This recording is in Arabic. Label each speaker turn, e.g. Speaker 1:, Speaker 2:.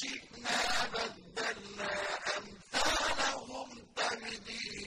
Speaker 1: شئنا بدلنا أمثالهم تبديلا.